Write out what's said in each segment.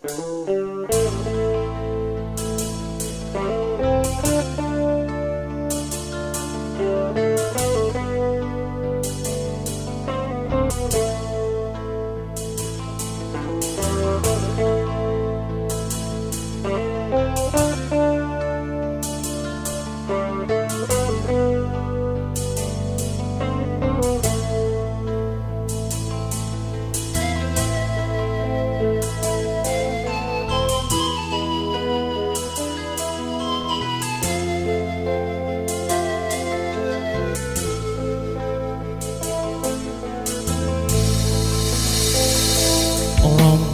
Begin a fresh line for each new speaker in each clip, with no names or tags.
Música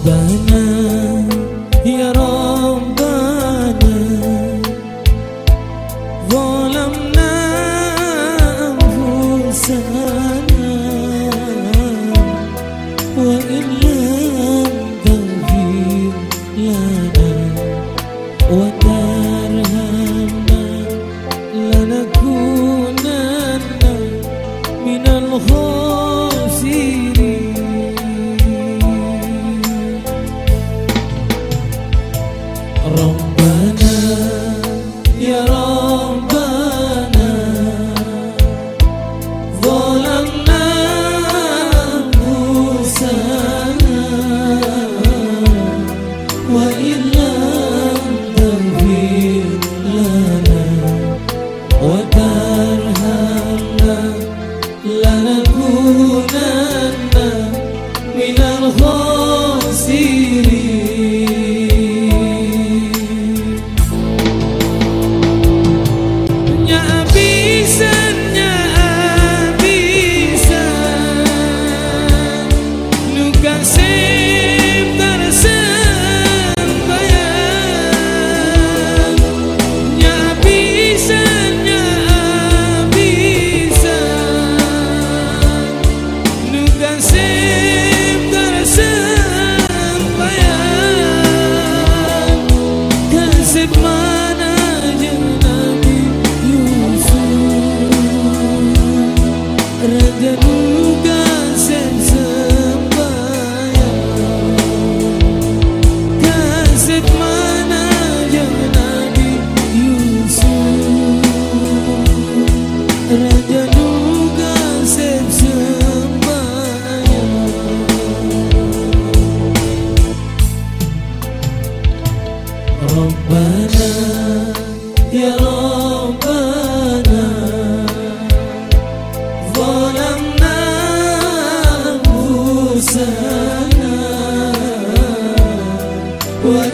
晚安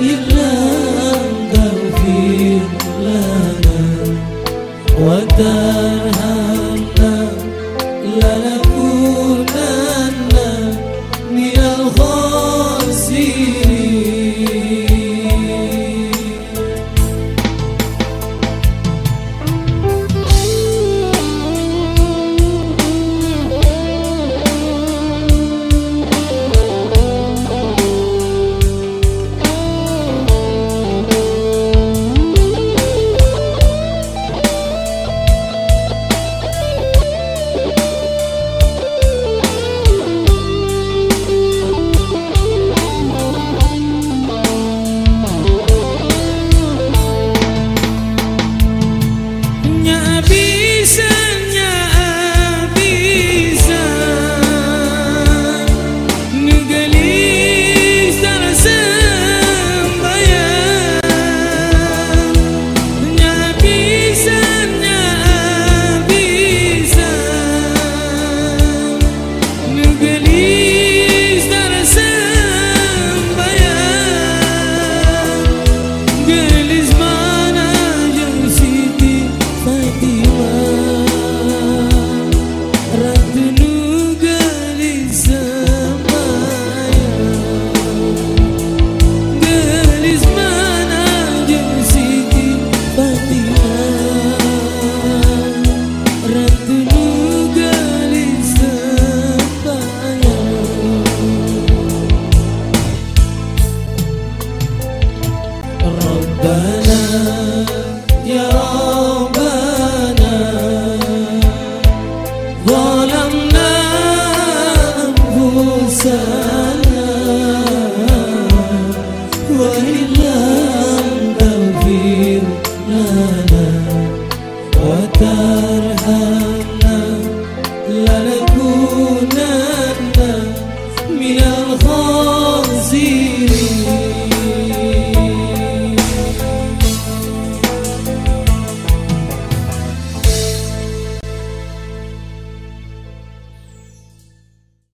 وإن لم تغفر لنا love.